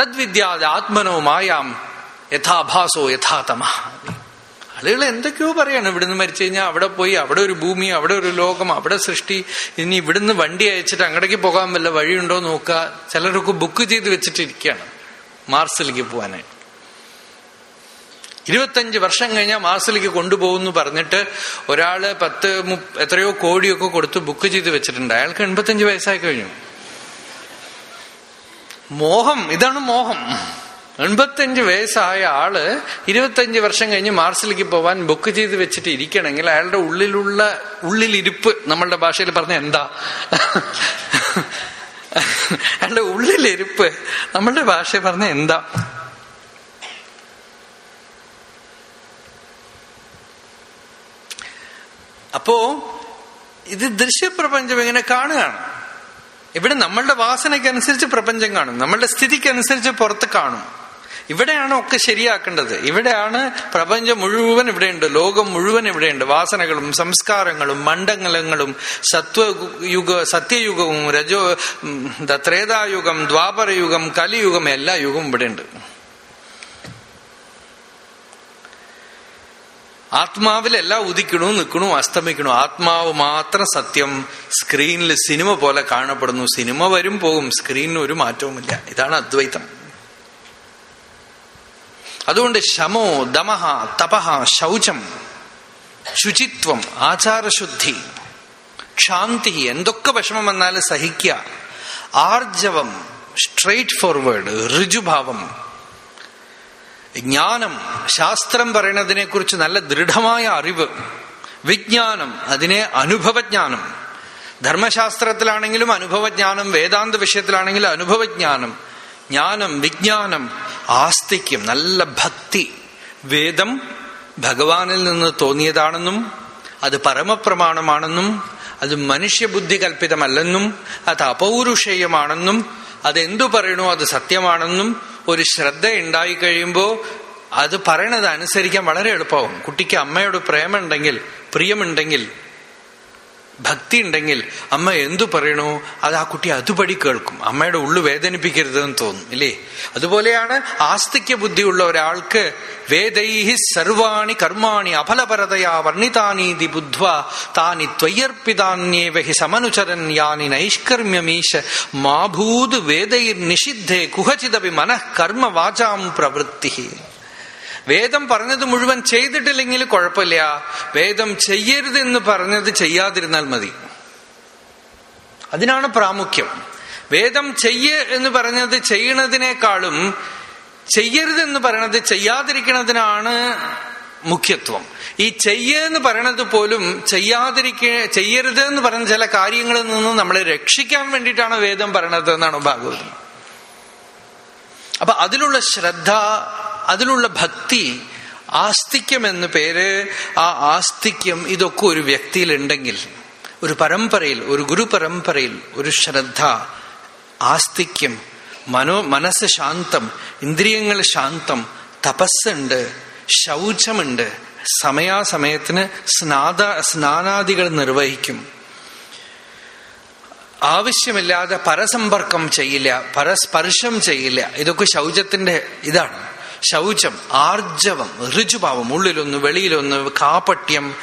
തദ്വിദ്യാതെ ആത്മനോ മായാം യഥാഭാസോ യഥാതമ. ആളുകൾ എന്തൊക്കെയോ പറയാണ്. ഇവിടുന്ന് മരിച്ചു കഴിഞ്ഞാൽ അവിടെ പോയി അവിടെ ഒരു ഭൂമി അവിടെ ഒരു ലോകം അവിടെ സൃഷ്ടി. ഇനി ഇവിടുന്ന് വണ്ടി അയച്ചിട്ട് അങ്ങടേക്ക് പോകാൻ വല്ല വഴിയുണ്ടോ നോക്കുക. ചിലർക്ക് ബുക്ക് ചെയ്ത് വെച്ചിട്ടിരിക്കുകയാണ് മാർസിലേക്ക് പോകാനായിട്ട്. ഇരുപത്തഞ്ച് വർഷം കഴിഞ്ഞാൽ മാർസിലേക്ക് കൊണ്ടുപോകുന്നു പറഞ്ഞിട്ട് ഒരാൾ പത്ത് എത്രയോ കോടിയൊക്കെ കൊടുത്ത് ബുക്ക് ചെയ്ത് വെച്ചിട്ടുണ്ട്. അയാൾക്ക് എൺപത്തഞ്ച് വയസ്സായി കഴിഞ്ഞു. മോഹം ഇതാണ് മോഹം. എൺപത്തഞ്ച് വയസ്സായ ആൾ ഇരുപത്തഞ്ച് വർഷം കഴിഞ്ഞ് മാർസിലേക്ക് പോവാൻ ബുക്ക് ചെയ്ത് വെച്ചിട്ട് ഇരിക്കണമെങ്കിൽ അയാളുടെ ഉള്ളിലുള്ള ഉള്ളിലിരിപ്പ് നമ്മളുടെ ഭാഷയിൽ പറഞ്ഞ എന്താ? അയാളുടെ ഉള്ളിലിരിപ്പ് നമ്മളുടെ ഭാഷ പറഞ്ഞ എന്താ? അപ്പോ ഇത് ദൃശ്യപ്രപഞ്ചം ഇങ്ങനെ കാണുകയാണ്. ഇവിടെ നമ്മളുടെ വാസനയ്ക്കനുസരിച്ച് പ്രപഞ്ചം കാണും. നമ്മളുടെ സ്ഥിതിക്കനുസരിച്ച് പുറത്ത് കാണും. ഇവിടെയാണ് ഒക്കെ ശരിയാക്കേണ്ടത്? ഇവിടെയാണ് പ്രപഞ്ചം മുഴുവൻ ഇവിടെയുണ്ട് ലോകം മുഴുവൻ ഇവിടെയുണ്ട്. വാസനകളും സംസ്കാരങ്ങളും മണ്ഡലങ്ങളും സത്വയുഗ സത്യയുഗവും രജോ ത്രേതായുഗം ദ്വാപരയുഗം കലിയുഗം എല്ലാ യുഗവും ഇവിടെയുണ്ട്. ആത്മാവിലെല്ലാം ഉദിക്കണു നിൽക്കണു അസ്തമിക്കണു ആത്മാവ് മാത്രം സത്യം. സ്ക്രീനിൽ സിനിമ പോലെ കാണപ്പെടുന്നു. സിനിമ വരും പോകും. സ്ക്രീനിന് ഒരു മാറ്റവുമില്ല. ഇതാണ് അദ്വൈതം. അതുകൊണ്ട് ശമോ ദമഹ തപഹ ശൗചം ശുചിത്വം ആചാരശുദ്ധി ക്ഷാന്തി എന്തൊക്കെ വിഷമം വന്നാലും സഹിക്കുക ആർജവം സ്ട്രെയിറ്റ് ഫോർവേഡ് ഋജുഭാവം ജ്ഞാനം ശാസ്ത്രം പറയുന്നതിനെ കുറിച്ച് നല്ല ദൃഢമായ അറിവ് വിജ്ഞാനം അതിനെ അനുഭവജ്ഞാനം ധർമ്മശാസ്ത്രത്തിലാണെങ്കിലും അനുഭവജ്ഞാനം വേദാന്ത വിഷയത്തിലാണെങ്കിലും അനുഭവജ്ഞാനം ജ്ഞാനം വിജ്ഞാനം ആസ്തിക്യം നല്ല ഭക്തി. വേദം ഭഗവാനിൽ നിന്ന് തോന്നിയതാണെന്നും അത് പരമപ്രമാണമാണെന്നും അത് മനുഷ്യബുദ്ധി കൽപ്പിതമല്ലെന്നും അത് അപൗരുഷേയമാണെന്നും അതെന്തു പറയണോ അത് സത്യമാണെന്നും ഒരു ശ്രദ്ധ ഉണ്ടായി കഴിയുമ്പോൾ അത് പറയണത് അനുസരിക്കാൻ വളരെ എളുപ്പമാവും. കുട്ടിക്ക് അമ്മയോട് പ്രേമുണ്ടെങ്കിൽ പ്രിയമുണ്ടെങ്കിൽ ഭക്തി ഉണ്ടെങ്കിൽ അമ്മ എന്തു പറയണോ? അത് ആ കുട്ടി അതുപടി കേൾക്കും. അമ്മയുടെ ഉള്ളു വേദനിപ്പിക്കരുതെന്ന് തോന്നും ഇല്ലേ? അതുപോലെയാണ് ആസ്തിക്യ ബുദ്ധിയുള്ള ഒരാൾക്ക് വേദൈഹി സർവാണി കർമാണി അഫലപരതയാ വർണിതാനീതി ബുദ്ധ്വ താനി ത്വയ്യർപ്പിതാന്യേവഹി സമനുചരൻ യാനി നൈഷ്കർമ്യമീശ മാഭൂത് വേദൈർ നിഷിദ്ധേ കുഹചിതപി മനഃ കർമ്മ വാചാം പ്രവൃത്തി വേദം പറഞ്ഞത് മുഴുവൻ ചെയ്തിട്ടില്ലെങ്കിൽ കുഴപ്പമില്ല. വേദം ചെയ്യരുതെന്ന് പറഞ്ഞത് ചെയ്യാതിരുന്നാൽ മതി. അതിനാണ് പ്രാമുഖ്യം. വേദം ചെയ്യ എന്ന് പറഞ്ഞത് ചെയ്യണതിനേക്കാളും ചെയ്യരുതെന്ന് പറയണത് ചെയ്യാതിരിക്കണതിനാണ് മുഖ്യത്വം. ഈ ചെയ്യ എന്ന് പറയണത് പോലും ചെയ്യാതിരിക്ക ചെയ്യരുത് എന്ന് പറഞ്ഞ ചില കാര്യങ്ങളിൽ നിന്ന് നമ്മളെ രക്ഷിക്കാൻ വേണ്ടിയിട്ടാണ് വേദം പറയണത് എന്നാണ് ഭാഗവതം. അപ്പൊ അതിലുള്ള ശ്രദ്ധ അതിലുള്ള ഭക്തി ആസ്തിക്യം എന്ന പേര് ആ ആസ്തിക്യം ഇതൊക്കെ ഒരു വ്യക്തിയിലുണ്ടെങ്കിൽ ഒരു പരമ്പരയിൽ ഒരു ഗുരു പരമ്പരയിൽ ഒരു ശ്രദ്ധ ആസ്തിക്യം മനോ മനസ്സ് ശാന്തം ഇന്ദ്രിയങ്ങൾ ശാന്തം തപസ്സുണ്ട് ശൗചമുണ്ട് സമയാസമയത്തിന് സ്നാത സ്നാനാദികൾ നിർവഹിക്കും. ആവശ്യമില്ലാതെ പരസമ്പർക്കം ചെയ്യില്ല പരസ്പർശം ചെയ്യില്ല ഇതൊക്കെ ശൗചത്തിന്റെ ഇതാണ്. ശൗചം ആർജവം ഋജുഭാവം ഉള്ളിലൊന്ന് വെളിയിലൊന്ന് കാപട്യം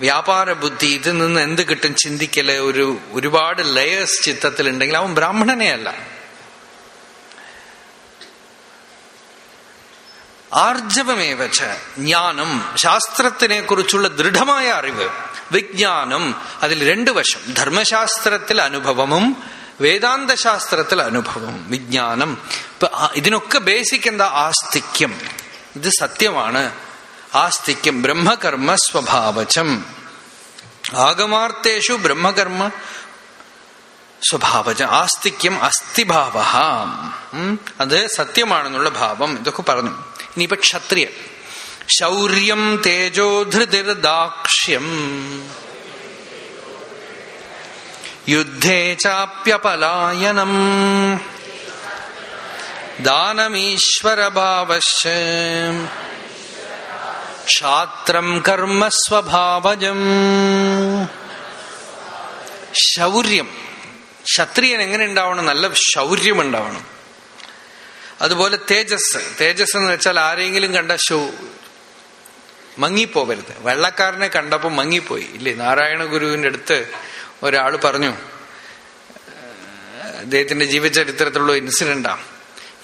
വ്യാപാര ബുദ്ധി ഇതിൽ നിന്ന് എന്ത് കിട്ടും ചിന്തിക്കൽ ഒരു ഒരുപാട് ലെയേഴ്സ് ചിത്തത്തിലുണ്ടെങ്കിൽ അവൻ ബ്രാഹ്മണനെ അല്ല. ആർജവമേവച്ച ജ്ഞാനം ശാസ്ത്രത്തിനെ കുറിച്ചുള്ള ദൃഢമായ അറിവ് വിജ്ഞാനം അതിൽ രണ്ടു വശം ധർമ്മശാസ്ത്രത്തിൽ അനുഭവമും വേദാന്ത ശാസ്ത്രത്തിൽ അനുഭവം വിജ്ഞാനം. ഇപ്പൊ ഇതിനൊക്കെ ബേസിക് എന്താ? ആസ്തിക്യം. ഇത് സത്യമാണ്. ആസ്തിക്യം ബ്രഹ്മകർമ്മ സ്വഭാവചം. ആഗമാർത്തേഷു ബ്രഹ്മകർമ്മ സ്വഭാവജ ആസ്തിക്യം അസ്ഥിഭാവ അത് സത്യമാണെന്നുള്ള ഭാവം. ഇതൊക്കെ പറഞ്ഞു. ഇനിയിപ്പൊ ക്ഷത്രിയൻ. ശൗര്യം തേജോധൃതിർദാക്ഷ്യം യുദ്ധേ ചാപ്യപലായനം. ദാനമീശ്വരഭാവശ്ച. ക്ഷാത്രം കർമ്മ സ്വഭാവജം ശൗര്യം. ക്ഷത്രിയൻ എങ്ങനെ ഉണ്ടാവണം? നല്ല ശൗര്യം ഉണ്ടാവണം. അതുപോലെ തേജസ്. തേജസ് എന്ന് വെച്ചാൽ ആരെങ്കിലും കണ്ട ശൗ മങ്ങിപ്പോവരുത്. വെള്ളക്കാരനെ കണ്ടപ്പോൾ മങ്ങിപ്പോയി. ഇല്ലേ? നാരായണ ഗുരുവിന്റെ അടുത്ത് ഒരാൾ പറഞ്ഞു അദ്ദേഹത്തിന്റെ ജീവചരിത്രത്തിലുള്ള ഇൻസിഡന്റാ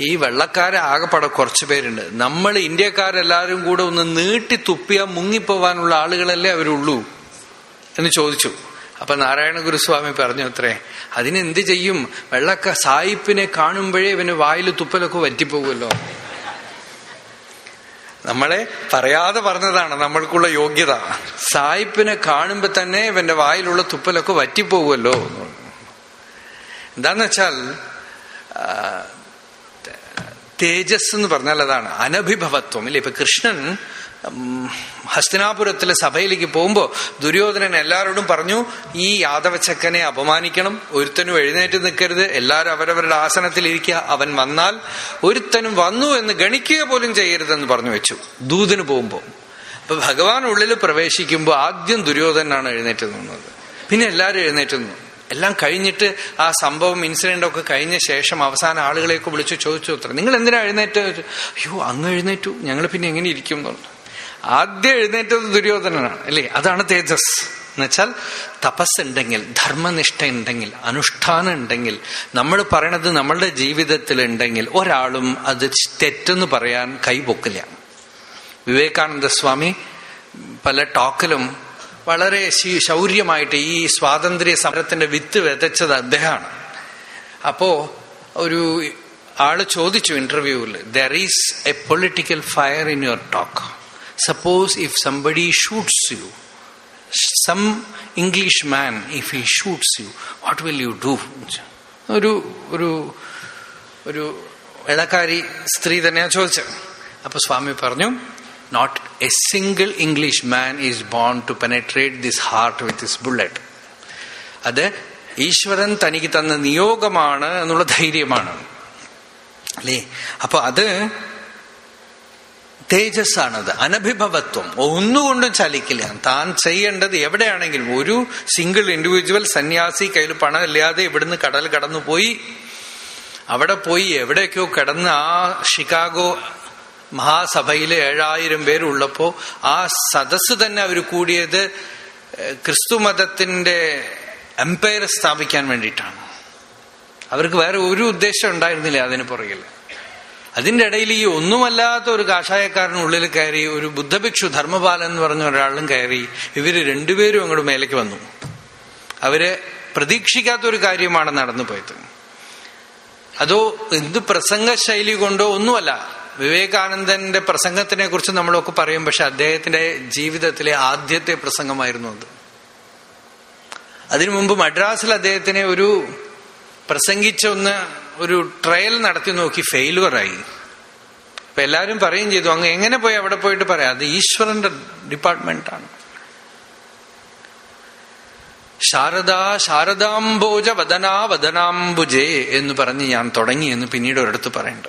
ഈ വെള്ളക്കാരെ ആകെപ്പാടെ കുറച്ചു പേരുണ്ട്. നമ്മൾ ഇന്ത്യക്കാരെല്ലാരും കൂടെ ഒന്ന് നീട്ടി തുപ്പിയാ മുങ്ങിപ്പോവാനുള്ള ആളുകളല്ലേ അവരുള്ളൂ എന്ന് ചോദിച്ചു. അപ്പൊ നാരായണ ഗുരുസ്വാമി പറഞ്ഞു അത്രേ അതിനെന്ത് ചെയ്യും? വെള്ളക്ക സായിപ്പിനെ കാണുമ്പോഴേ ഇവന് വായിൽ തുപ്പലൊക്കെ വറ്റിപ്പോകുമല്ലോ. നമ്മളെ പറയാതെ പറഞ്ഞതാണ് നമ്മൾക്കുള്ള യോഗ്യത. സായിപ്പിനെ കാണുമ്പോ തന്നെ ഇവന്റെ വായിലുള്ള തുപ്പലൊക്കെ വറ്റിപ്പോകുമല്ലോ. എന്താന്ന് വെച്ചാൽ തേജസ് എന്ന് പറഞ്ഞാൽ അതാണ് അനഭിഭവത്വം. ഇല്ലേ? ഇപ്പൊ കൃഷ്ണൻ ഹസ്തിനാപുരത്തിലെ സഭയിലേക്ക് പോകുമ്പോൾ ദുര്യോധനൻ എല്ലാവരോടും പറഞ്ഞു ഈ യാദവച്ചക്കനെ അപമാനിക്കണം. ഒരുത്തനും എഴുന്നേറ്റ് നിൽക്കരുത്. എല്ലാവരും അവരവരുടെ ആസനത്തിൽ ഇരിക്കുക. അവൻ വന്നാൽ ഒരുത്തനും വന്നു എന്ന് ഗണിക്കുക പോലും ചെയ്യരുതെന്ന് പറഞ്ഞു വെച്ചു. ദൂതിന് പോകുമ്പോൾ അപ്പൊ ഭഗവാൻ ഉള്ളിൽ പ്രവേശിക്കുമ്പോൾ ആദ്യം ദുര്യോധനാണ് എഴുന്നേറ്റ് നിന്നത്. പിന്നെ എല്ലാവരും എഴുന്നേറ്റ് നിന്നു. എല്ലാം കഴിഞ്ഞിട്ട് ആ സംഭവം ഇൻസിഡന്റ് ഒക്കെ കഴിഞ്ഞ ശേഷം അവസാന ആളുകളെയൊക്കെ വിളിച്ചു ചോദിച്ചു നിങ്ങൾ എന്തിനാ എഴുന്നേറ്റ്? അയ്യോ അങ്ങ് എഴുന്നേറ്റു. ഞങ്ങൾ പിന്നെ എങ്ങനെ ഇരിക്കും? എന്നുള്ളത് ആദ്യം എഴുന്നേറ്റത് ദുര്യോധനനാണ് അല്ലേ? അതാണ് തേജസ്. എന്നുവെച്ചാൽ തപസ് ഉണ്ടെങ്കിൽ ധർമ്മനിഷ്ഠ ഉണ്ടെങ്കിൽ അനുഷ്ഠാനം ഉണ്ടെങ്കിൽ നമ്മൾ പറയണത് നമ്മളുടെ ജീവിതത്തിൽ ഉണ്ടെങ്കിൽ ഒരാളും അത് തെറ്റെന്ന് പറയാൻ കൈപൊക്കില്ല വിവേകാനന്ദ സ്വാമി പല ടോക്കിലും വളരെ ശൗര്യമായിട്ട് ഈ സ്വാതന്ത്ര്യ സമരത്തിന്റെ വിത്ത് വിതച്ചത് അദ്ദേഹമാണ്. അപ്പോ ഒരു ആൾ ചോദിച്ചു ഇന്റർവ്യൂവിൽ there is a political fire in your talk if somebody shoots you some English man if he shoots you what will you do ഒരു ഒരു ഒരു ഇളക്കാരി സ്ത്രീ തന്നെയാ ചോദിച്ചത്. അപ്പൊ സ്വാമി പറഞ്ഞു not a single English man is born to penetrate this heart with this bullet അത് ഈശ്വരൻ തനിക്ക് തന്ന നിയോഗമാണ് എന്നുള്ള ധൈര്യമാണ്. അല്ലേ? അപ്പൊ അത് തേജസ്സാണത് അനഭിഭവത്വം. ഒന്നുകൊണ്ടും ചലിക്കില്ല. താൻ ചെയ്യേണ്ടത് എവിടെയാണെങ്കിലും ഒരു സിംഗിൾ ഇൻഡിവിജ്വൽ സന്യാസി കയ്യിൽ പണമില്ലാതെ ഇവിടുന്ന് കടൽ കടന്നു പോയി അവിടെ പോയി എവിടെയൊക്കെയോ കിടന്ന് ആ ഷിക്കാഗോ മഹാസഭയിലെ ഏഴായിരം പേരുള്ളപ്പോ ആ സദസ് തന്നെ അവർ കൂടിയത് ക്രിസ്തു മതത്തിന്റെ എംപയർ സ്ഥാപിക്കാൻ വേണ്ടിയിട്ടാണ്. അവർക്ക് വേറെ ഒരു ഉദ്ദേശം ഉണ്ടായിരുന്നില്ല അതിന് പുറകിൽ അതിന്റെ ഇടയിൽ ഈ ഒന്നുമല്ലാത്ത ഒരു കാഷായക്കാരനുള്ളിൽ കയറി ഒരു ബുദ്ധഭിക്ഷു ധർമ്മപാലൻ എന്ന് പറഞ്ഞ ഒരാളും കയറി ഇവർ രണ്ടുപേരും അങ്ങോട്ട് മേലേക്ക് വന്നു. അവർ പ്രതീക്ഷിക്കാത്ത ഒരു കാര്യമാണ് നടന്നു പോയത്. അതോ എന്ത് പ്രസംഗ ശൈലി കൊണ്ടോ ഒന്നുമല്ല. വിവേകാനന്ദന്റെ പ്രസംഗത്തിനെ കുറിച്ച് നമ്മളൊക്കെ പറയും പക്ഷെ അദ്ദേഹത്തിന്റെ ജീവിതത്തിലെ ആദ്യത്തെ പ്രസംഗമായിരുന്നു അത്. അതിനു മുമ്പ് മദ്രാസിൽ അദ്ദേഹത്തിനെ ഒരു പ്രസംഗിച്ച ഒന്ന് ഒരു ട്രയൽ നടത്തി നോക്കി ഫെയിലുവറായി അപ്പൊ എല്ലാരും പറയും ചെയ്തു അങ്ങ് എങ്ങനെ പോയി അവിടെ പോയിട്ട് പറയാം? അത് ഈശ്വരന്റെ ഡിപ്പാർട്ട്മെന്റാണ് ശാരദാ ശാരദാംബോജ വദനാ വദനാംബുജേ എന്ന് പറഞ്ഞ് ഞാൻ തുടങ്ങി എന്ന് പിന്നീട് ഒരിടത്ത് പറയണ്ട്